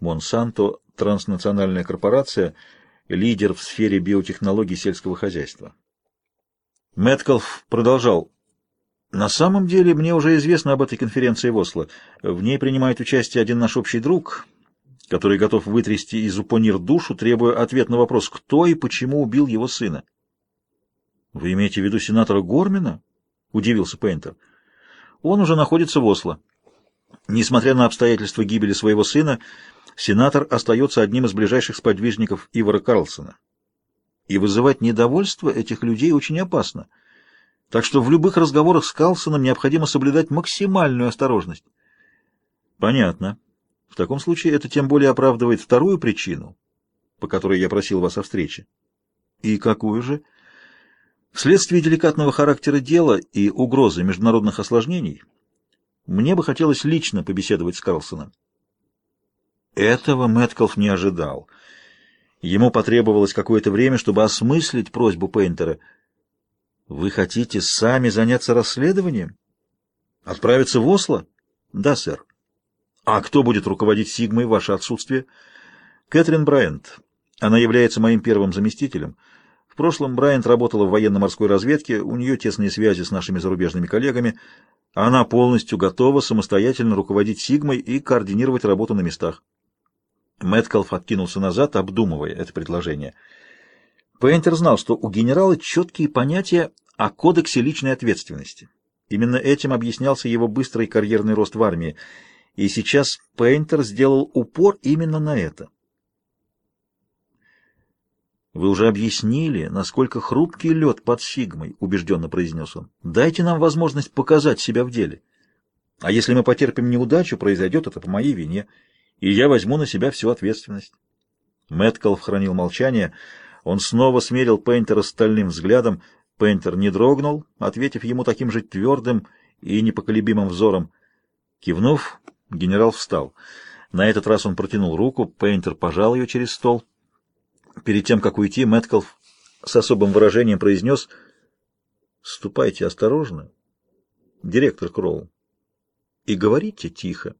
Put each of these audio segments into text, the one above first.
Монсанто – транснациональная корпорация, лидер в сфере биотехнологий сельского хозяйства. Мэткалф продолжал. «На самом деле мне уже известно об этой конференции в Осло. В ней принимает участие один наш общий друг, который готов вытрясти из Упонир душу, требуя ответ на вопрос, кто и почему убил его сына». «Вы имеете в виду сенатора Гормина?» — удивился Пейнтер. «Он уже находится в Осло. Несмотря на обстоятельства гибели своего сына, сенатор остается одним из ближайших сподвижников Ивара Карлсона. И вызывать недовольство этих людей очень опасно. Так что в любых разговорах с Карлсоном необходимо соблюдать максимальную осторожность. Понятно. В таком случае это тем более оправдывает вторую причину, по которой я просил вас о встрече. И какую же? Вследствие деликатного характера дела и угрозы международных осложнений, мне бы хотелось лично побеседовать с Карлсоном. Этого Мэткалф не ожидал. Ему потребовалось какое-то время, чтобы осмыслить просьбу Пейнтера. «Вы хотите сами заняться расследованием? Отправиться в Осло?» «Да, сэр». «А кто будет руководить Сигмой в ваше отсутствие?» «Кэтрин Брайант. Она является моим первым заместителем. В прошлом Брайант работала в военно-морской разведке, у нее тесные связи с нашими зарубежными коллегами. Она полностью готова самостоятельно руководить Сигмой и координировать работу на местах. Мэткалф откинулся назад, обдумывая это предложение. Пейнтер знал, что у генерала четкие понятия о кодексе личной ответственности. Именно этим объяснялся его быстрый карьерный рост в армии, и сейчас Пейнтер сделал упор именно на это. «Вы уже объяснили, насколько хрупкий лед под Сигмой», — убежденно произнес он. «Дайте нам возможность показать себя в деле. А если мы потерпим неудачу, произойдет это по моей вине» и я возьму на себя всю ответственность. Мэткалф хранил молчание. Он снова смерил Пейнтера стальным взглядом. Пейнтер не дрогнул, ответив ему таким же твердым и непоколебимым взором. Кивнув, генерал встал. На этот раз он протянул руку, Пейнтер пожал ее через стол. Перед тем, как уйти, Мэткалф с особым выражением произнес «Ступайте осторожно, директор Кроу, и говорите тихо».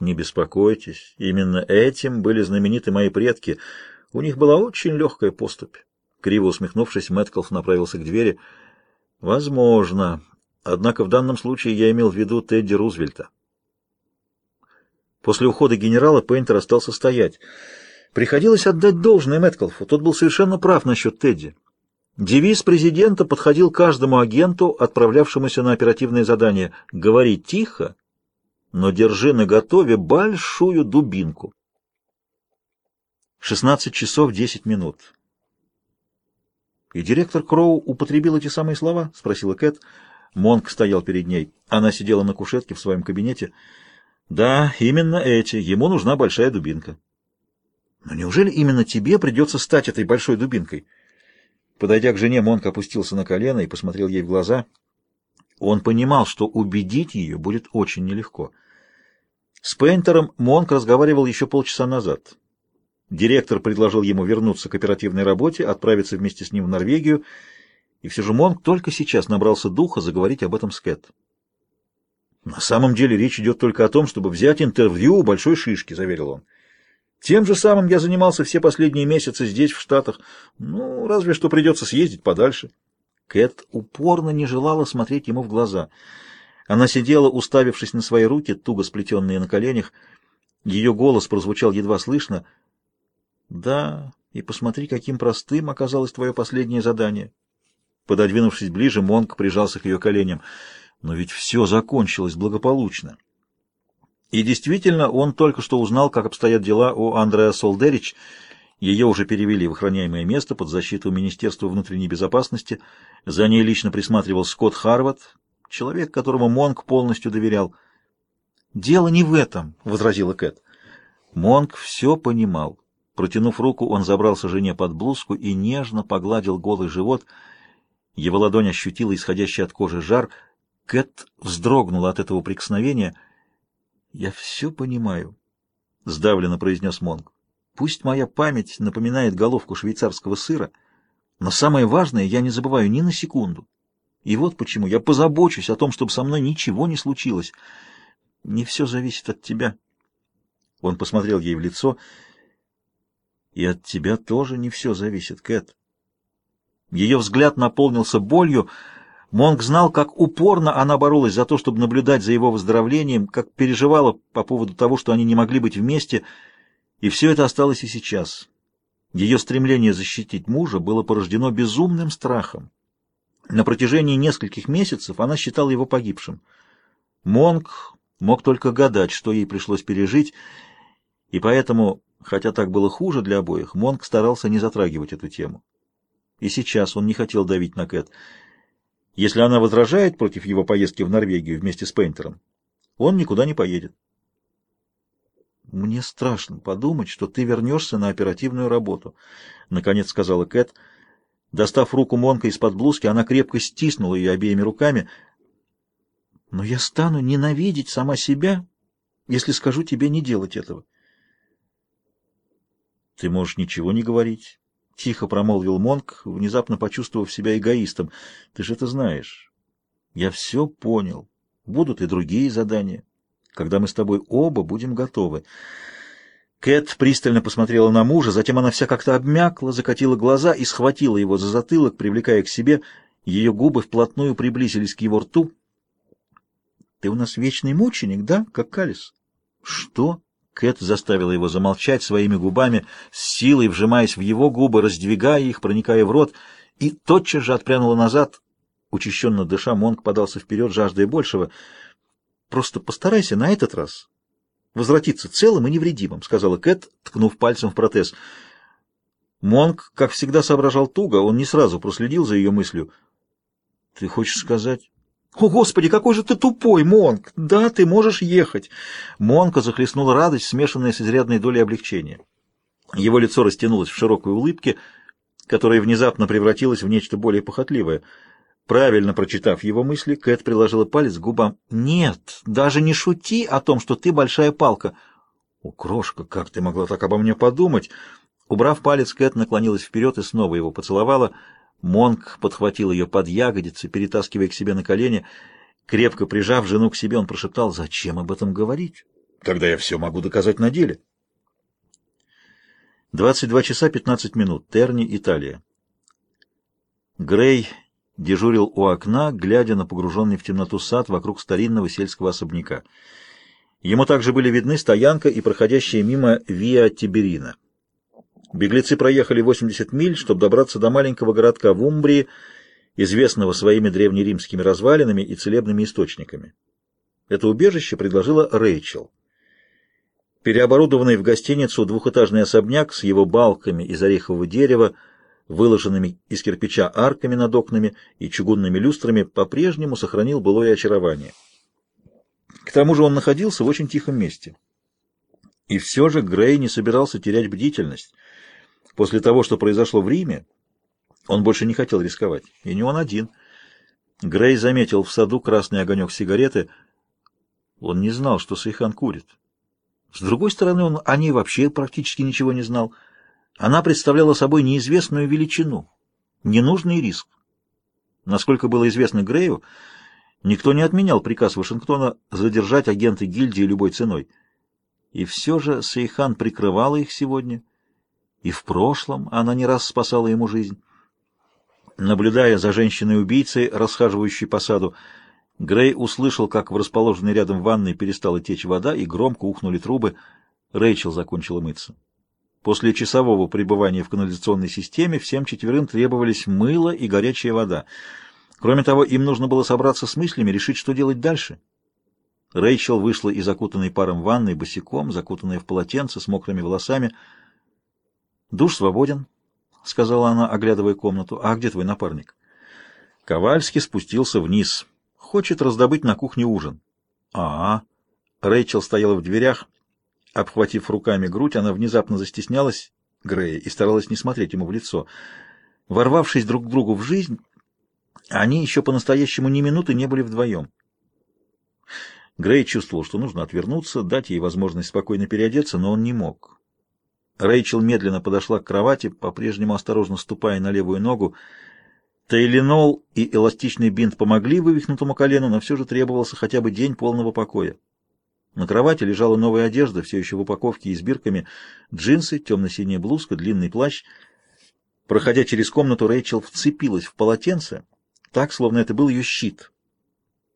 Не беспокойтесь, именно этим были знамениты мои предки. У них была очень легкая поступь. Криво усмехнувшись, Мэткалф направился к двери. Возможно. Однако в данном случае я имел в виду Тедди Рузвельта. После ухода генерала Пейнтер остался стоять. Приходилось отдать должное Мэткалфу. Тот был совершенно прав насчет Тедди. Девиз президента подходил каждому агенту, отправлявшемуся на оперативные задания. «Говори тихо, но держи наготове большую дубинку. 16 часов 10 минут. «И директор Кроу употребил эти самые слова?» — спросила Кэт. Монк стоял перед ней. Она сидела на кушетке в своем кабинете. «Да, именно эти. Ему нужна большая дубинка». «Но неужели именно тебе придется стать этой большой дубинкой?» Подойдя к жене, Монк опустился на колено и посмотрел ей в глаза. Он понимал, что убедить ее будет очень нелегко. С Пейнтером Монк разговаривал еще полчаса назад. Директор предложил ему вернуться к оперативной работе, отправиться вместе с ним в Норвегию, и все же Монк только сейчас набрался духа заговорить об этом с Кэт. «На самом деле речь идет только о том, чтобы взять интервью у большой шишки», — заверил он. «Тем же самым я занимался все последние месяцы здесь, в Штатах. Ну, разве что придется съездить подальше». Кэт упорно не желала смотреть ему в глаза — она сидела, уставившись на свои руки, туго сплетенные на коленях. Ее голос прозвучал едва слышно. «Да, и посмотри, каким простым оказалось твое последнее задание». Пододвинувшись ближе, Монк прижался к ее коленям. Но ведь все закончилось благополучно. И действительно, он только что узнал, как обстоят дела у Андреа Солдерич. Ее уже перевели в охраняемое место под защиту Министерства внутренней безопасности. За ней лично присматривал Скотт Харвард, человек, которому Монк полностью доверял. «Дело не в этом», — возразила Кэт. Монк все понимал. Протянув руку, он забрался жене под блузку и нежно погладил голый живот. Его ладонь ощутила исходящий от кожи жар. Кэт вздрогнула от этого прикосновения. «Я все понимаю», — сдавленно произнес Монк. «Пусть моя память напоминает головку швейцарского сыра, но самое важное я не забываю ни на секунду. И вот почему я позабочусь о том, чтобы со мной ничего не случилось. Не все зависит от тебя. Он посмотрел ей в лицо. «И от тебя тоже не все зависит, Кэт». Ее взгляд наполнился болью. Монг знал, как упорно она боролась за то, чтобы наблюдать за его выздоровлением, как переживала по поводу того, что они не могли быть вместе, и все это осталось и сейчас. Ее стремление защитить мужа было порождено безумным страхом. На протяжении нескольких месяцев она считала его погибшим. Монг мог только гадать, что ей пришлось пережить, и поэтому, хотя так было хуже для обоих, Монг старался не затрагивать эту тему. И сейчас он не хотел давить на Кэт. Если она возражает против его поездки в Норвегию вместе с Пейнтером, он никуда не поедет. «Мне страшно подумать, что ты вернешься на оперативную работу», — наконец сказала Кэт. Достав руку Монка из-под блузки, она крепко стиснула ее обеими руками. «Но я стану ненавидеть сама себя, если скажу тебе не делать этого». «Ты можешь ничего не говорить», — тихо промолвил Монк, внезапно почувствовав себя эгоистом. «Ты же это знаешь. Я все понял. Будут и другие задания, когда мы с тобой оба будем готовы». Кэт пристально посмотрела на мужа, затем она вся как-то обмякла, закатила глаза и схватила его за затылок, привлекая к себе. Ее губы вплотную приблизились к его рту. «Ты у нас вечный мученик, да, как Калис?» «Что?» Кэт заставила его замолчать своими губами, с силой вжимаясь в его губы, раздвигая их, проникая в рот, и тотчас же отпрянула назад. Учащенно дыша, Монк подался вперед, жаждая большего. «Просто постарайся на этот раз возвратиться целым и невредимым», — сказала Кэт, ткнув пальцем в протез. Монк, как всегда, соображал туго, он не сразу проследил за ее мыслью. «Ты хочешь сказать...» «О, Господи, какой же ты тупой, Монк! Да, ты можешь ехать!» Монка захлестнула радость, смешанная с изрядной долей облегчения. Его лицо растянулось в широкой улыбке, которая внезапно превратилась в нечто более похотливое. Правильно прочитав его мысли, Кэт приложила палец к губам. «Нет, даже не шути о том, что ты большая палка!» «О, крошка, как ты могла так обо мне подумать?» Убрав палец, Кэт наклонилась вперед и снова его поцеловала — Монк подхватил ее под ягодицы, перетаскивая к себе на колени. Крепко прижав жену к себе, он прошептал, «Зачем об этом говорить, когда я все могу доказать на деле?» 22 часа 15 минут. Терни, Италия. Грей дежурил у окна, глядя на погруженный в темноту сад вокруг старинного сельского особняка. Ему также были видны стоянка и проходящая мимо Виа Тиберина. Беглецы проехали 80 миль, чтобы добраться до маленького городка в Умбрии, известного своими древнеримскими развалинами и целебными источниками. Это убежище предложила Рэйчел. Переоборудованный в гостиницу двухэтажный особняк с его балками из орехового дерева, выложенными из кирпича арками над окнами и чугунными люстрами, по-прежнему сохранил былое очарование. К тому же он находился в очень тихом месте. И все же Грей не собирался терять бдительность — После того, что произошло в Риме, он больше не хотел рисковать. И не он один. Грей заметил в саду красный огонек сигареты. Он не знал, что Сейхан курит. С другой стороны, он о ней вообще практически ничего не знал. Она представляла собой неизвестную величину, ненужный риск. Насколько было известно Грею, никто не отменял приказ Вашингтона задержать агента гильдии любой ценой. И все же Сейхан прикрывала их сегодня — и в прошлом она не раз спасала ему жизнь. Наблюдая за женщиной-убийцей, расхаживающей по саду, Грей услышал, как в расположенной рядом ванной перестала течь вода и громко ухнули трубы. Рэйчел закончила мыться. После часового пребывания в канализационной системе всем четверым требовались мыло и горячая вода. Кроме того, им нужно было собраться с мыслями, решить, что делать дальше. Рэйчел вышла из окутанной паром ванной босиком, закутанная в полотенце, с мокрыми волосами, «Душ свободен», — сказала она, оглядывая комнату. «А где твой напарник?» Ковальский спустился вниз. «Хочет раздобыть на кухне ужин». «А-а». Рэйчел стояла в дверях. Обхватив руками грудь, она внезапно застеснялась Грея и старалась не смотреть ему в лицо. Ворвавшись друг к другу в жизнь, они еще по-настоящему ни минуты не были вдвоем. Грей чувствовал, что нужно отвернуться, дать ей возможность спокойно переодеться, но он не мог. Рэйчел медленно подошла к кровати, по-прежнему осторожно ступая на левую ногу. Тейленол и эластичный бинт помогли вывихнутому колену, но все же требовался хотя бы день полного покоя. На кровати лежала новая одежда, все еще в упаковке и с бирками, джинсы, темно-синяя блузка, длинный плащ. Проходя через комнату, Рэйчел вцепилась в полотенце, так, словно это был ее щит.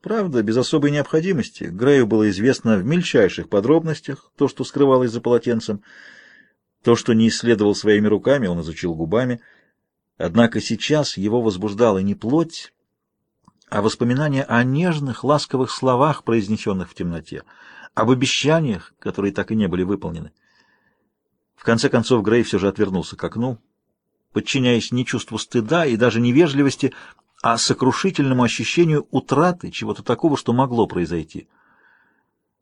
Правда, без особой необходимости. Грею было известно в мельчайших подробностях то, что скрывалось за полотенцем. То, что не исследовал своими руками, он изучил губами. Однако сейчас его возбуждала не плоть, а воспоминания о нежных, ласковых словах, произнесенных в темноте, об обещаниях, которые так и не были выполнены. В конце концов Грей все же отвернулся к окну, подчиняясь не чувству стыда и даже невежливости, а сокрушительному ощущению утраты чего-то такого, что могло произойти —